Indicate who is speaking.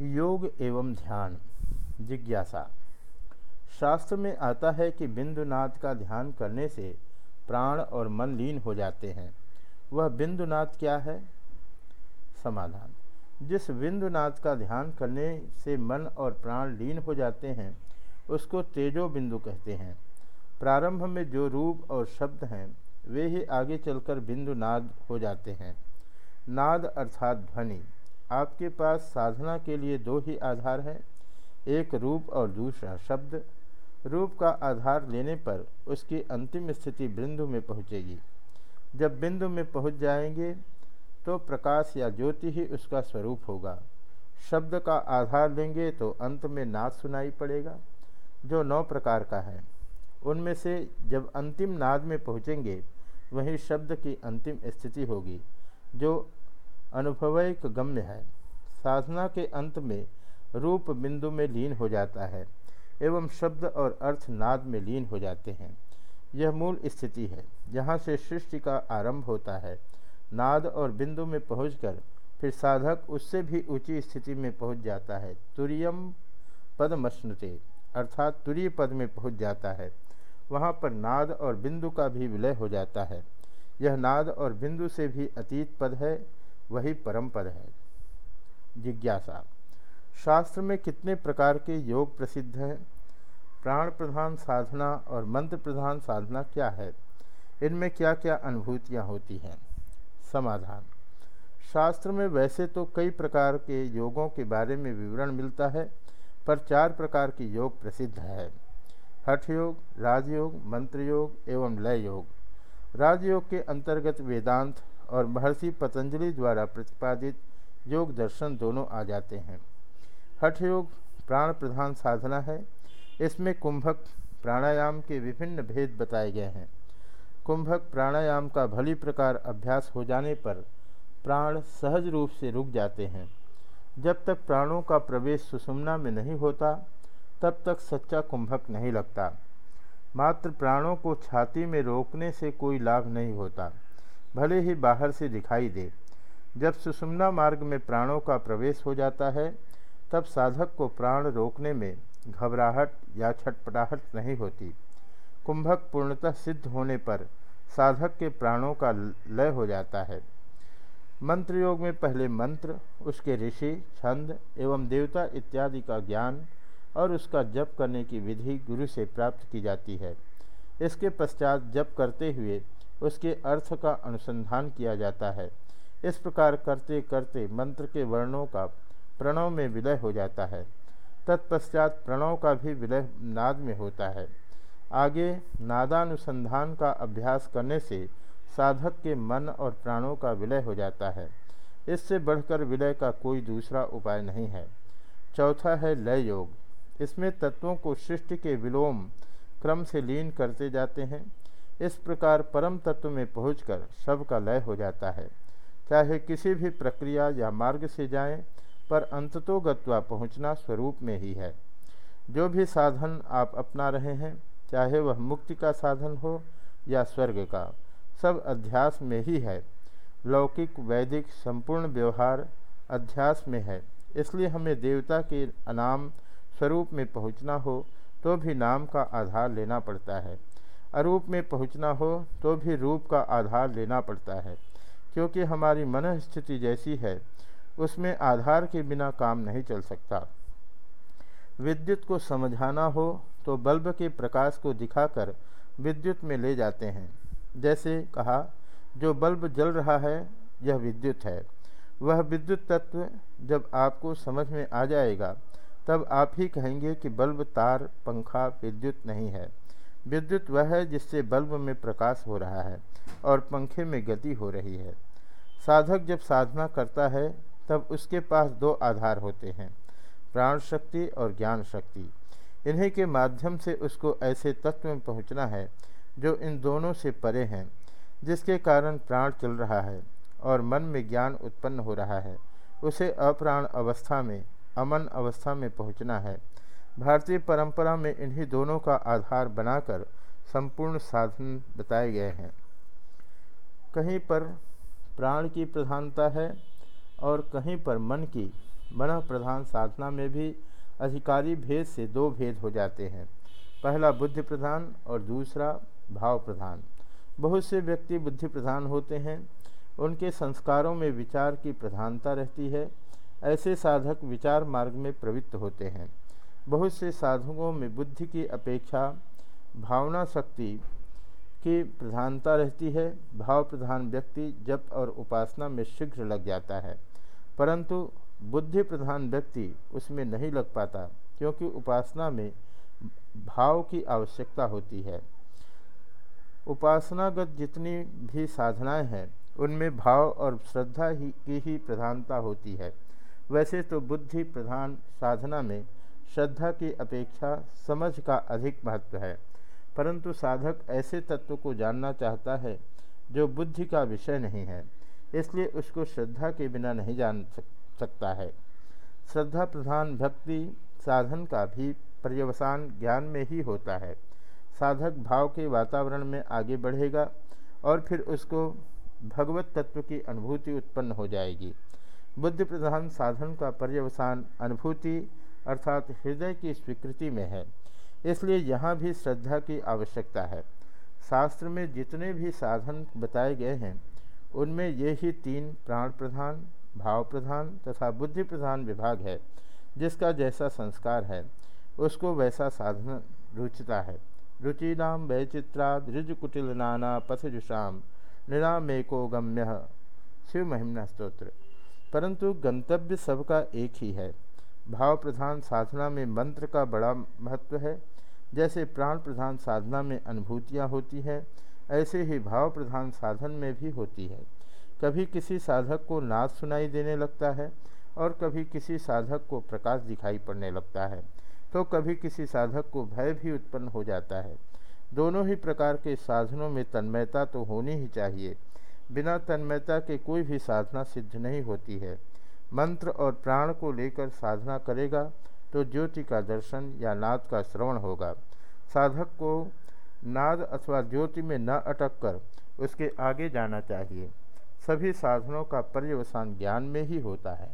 Speaker 1: योग एवं ध्यान। जिज्ञासा। शास्त्र में आता है कि बिंदुनाथ का ध्यान करने से प्राण और मन लीन हो जाते हैं। वह बिंदुनाथ क्या है? समाधान। जिस बिंदुनाथ का ध्यान करने से मन और प्राण लीन हो जाते हैं, उसको तेजो बिंदु कहते हैं। प्रारंभ में जो रूप और शब्द हैं, वे ही आगे चलकर बिंदुनाद हो जाते हैं। नाद अर्थात ध्वनि। आपके पास साधना के लिए दो ही आधार हैं, एक रूप और दूसरा शब्द। रूप का आधार लेने पर उसकी अंतिम स्थिति बिंदु में पहुँचेगी। जब बिंदु में पहुँच जाएँगे तो प्रकाश या ज्योति ही उसका स्वरूप होगा। शब्द का आधार लेंगे तो अंत में नाद सुनाई पड़ेगा, जो नौ प्रकार का है। उनमें से जब अंतिम नाद में पहुँचेंगे, वहीं शब्द की अंतिम स्थिति होगी, जो अनुभवैक गम्य है। साधना के अंत में रूप बिंदु में लीन हो जाता है एवं शब्द और अर्थ नाद में लीन हो जाते हैं। यह मूल स्थिति है। जहाँ से सृष्टि का आरंभ होता है। नाद और बिंदु में पहुंचकर फिर साधक उससे भी ऊँची स्थिति में पहुँच जाता है। तुरियम पदमश्नुते अर्थात तुरीय पद में पहुँच जाता है। वहाँ पर नाद और बिंदु का भी विलय हो जाता है। यह नाद और बिंदु से भी अतीत पद है। वही परम पद है। जिज्ञासा। शास्त्र में कितने प्रकार के योग प्रसिद्ध हैं? प्राण प्रधान साधना और मंत्र प्रधान साधना क्या है? इनमें क्या क्या अनुभूतियाँ होती हैं? समाधान। शास्त्र में वैसे तो कई प्रकार के योगों के बारे में विवरण मिलता है, पर चार प्रकार के योग प्रसिद्ध है। हठ योग राजयोग मंत्र योग एवं लय योग राजयोग के अंतर्गत वेदांत और महर्षि पतंजलि द्वारा प्रतिपादित योग दर्शन दोनों आ जाते हैं। हठ योग प्राण प्रधान साधना है। इसमें कुंभक प्राणायाम के विभिन्न भेद बताए गए हैं। कुंभक प्राणायाम का भली प्रकार अभ्यास हो जाने पर प्राण सहज रूप से रुक जाते हैं। जब तक प्राणों का प्रवेश सुषुम्ना में नहीं होता, तब तक सच्चा कुंभक नहीं लगता। मात्र प्राणों को छाती में रोकने से कोई लाभ नहीं होता। भले ही बाहर से दिखाई दे। जब सुषुम्ना मार्ग में प्राणों का प्रवेश हो जाता है, तब साधक को प्राण रोकने में घबराहट या छटपटाहट नहीं होती। कुंभक पूर्णतः सिद्ध होने पर साधक के प्राणों का लय हो जाता है। मंत्र योग में पहले मंत्र, उसके ऋषि, छंद एवं देवता इत्यादि का ज्ञान और उसका जप करने की विधि गुरु से प्राप्त की जाती है। इसके पश्चात जप करते हुए उसके अर्थ का अनुसंधान किया जाता है। इस प्रकार करते करते मंत्र के वर्णों का प्रणव में विलय हो जाता है। तत्पश्चात प्रणव का भी विलय नाद में होता है। आगे नादानुसंधान का अभ्यास करने से साधक के मन और प्राणों का विलय हो जाता है। इससे बढ़कर विलय का कोई दूसरा उपाय नहीं है। चौथा है लय योग। इसमें तत्वों को सृष्टि के विलोम क्रम से लीन करते जाते हैं। इस प्रकार परम तत्व में पहुंचकर सब का लय हो जाता है। चाहे किसी भी प्रक्रिया या मार्ग से जाएँ, पर अंततो गत्वा पहुँचना स्वरूप में ही है। जो भी साधन आप अपना रहे हैं चाहे वह मुक्ति का साधन हो या स्वर्ग का सब अध्यास में ही है। लौकिक वैदिक संपूर्ण व्यवहार अध्यास में है। इसलिए हमें देवता के अनाम स्वरूप में पहुँचना हो तो भी नाम का आधार लेना पड़ता है। अरूप में पहुँचना हो तो भी रूप का आधार लेना पड़ता है, क्योंकि हमारी मन स्थिति जैसी है, उसमें आधार के बिना काम नहीं चल सकता। विद्युत को समझाना हो तो बल्ब के प्रकाश को दिखाकर विद्युत में ले जाते हैं। जैसे कहा, जो बल्ब जल रहा है, यह विद्युत है। वह विद्युत तत्व जब आपको समझ में आ जाएगा, तब आप ही कहेंगे कि बल्ब तार, पंखा, विद्युत नहीं है। विद्युत वह है जिससे बल्ब में प्रकाश हो रहा है और पंखे में गति हो रही है। साधक जब साधना करता है, तब उसके पास दो आधार होते हैं प्राण शक्ति और ज्ञान शक्ति इन्हीं के माध्यम से उसको ऐसे तत्व में पहुँचना है जो इन दोनों से परे हैं, जिसके कारण प्राण चल रहा है और मन में ज्ञान उत्पन्न हो रहा है। उसे अप्राण अवस्था में, अमन अवस्था में पहुँचना है। भारतीय परंपरा में इन्हीं दोनों का आधार बनाकर संपूर्ण साधन बताए गए हैं। कहीं पर प्राण की प्रधानता है और कहीं पर मन की, मन प्रधान साधना में भी अधिकारी भेद से दो भेद हो जाते हैं। पहला बुद्धि प्रधान और दूसरा भाव प्रधान। बहुत से व्यक्ति बुद्धि प्रधान होते हैं। उनके संस्कारों में विचार की प्रधानता रहती है। ऐसे साधक विचार मार्ग में प्रवृत्त होते हैं। बहुत से साधकों में बुद्धि की अपेक्षा भावना शक्ति की प्रधानता रहती है। भाव प्रधान व्यक्ति जप और उपासना में शीघ्र लग जाता है, परंतु बुद्धि प्रधान व्यक्ति उसमें नहीं लग पाता, क्योंकि उपासना में भाव की आवश्यकता होती है। उपासनागत जितनी भी साधनाएँ हैं, उनमें भाव और श्रद्धा ही की ही प्रधानता होती है। वैसे तो बुद्धि प्रधान साधना में श्रद्धा की अपेक्षा समझ का अधिक महत्व है। परंतु साधक ऐसे तत्व को जानना चाहता है, जो बुद्धि का विषय नहीं है, इसलिए उसको श्रद्धा के बिना नहीं जान सकता है। श्रद्धा प्रधान भक्ति साधन का भी पर्यवसान ज्ञान में ही होता है। साधक भाव के वातावरण में आगे बढ़ेगा और फिर उसको भगवत तत्व की अनुभूति उत्पन्न हो जाएगी। बुद्धि प्रधान साधन का पर्यवसान अनुभूति अर्थात हृदय की स्वीकृति में है। इसलिए यहाँ भी श्रद्धा की आवश्यकता है। शास्त्र में जितने भी साधन बताए गए हैं, उनमें ये ही तीन प्राण प्रधान, भाव प्रधान तथा बुद्धि प्रधान विभाग है, जिसका जैसा संस्कार है, उसको वैसा साधन रुचता है। रुचीनाम वैचित्राद ऋजुकुटिल नाना पथजुषाम निरामेको गम्य। शिव महिमना स्त्रोत्र परंतु गंतव्य सबका एक ही है। भाव प्रधान साधना में मंत्र का बड़ा महत्व है। जैसे प्राण प्रधान साधना में अनुभूतियाँ होती है, ऐसे ही भाव प्रधान साधन में भी होती है। कभी किसी साधक को नाद सुनाई देने लगता है और कभी किसी साधक को प्रकाश दिखाई पड़ने लगता है तो कभी किसी साधक को भय भी उत्पन्न हो जाता है। दोनों ही प्रकार के साधनों में तन्मयता तो होनी ही चाहिए। बिना तन्मयता के कोई भी साधना सिद्ध नहीं होती है। मंत्र और प्राण को लेकर साधना करेगा तो ज्योति का दर्शन या नाद का श्रवण होगा। साधक को नाद अथवा ज्योति में न अटक कर उसके आगे जाना चाहिए। सभी साधनों का पर्यवसान ज्ञान में ही होता है।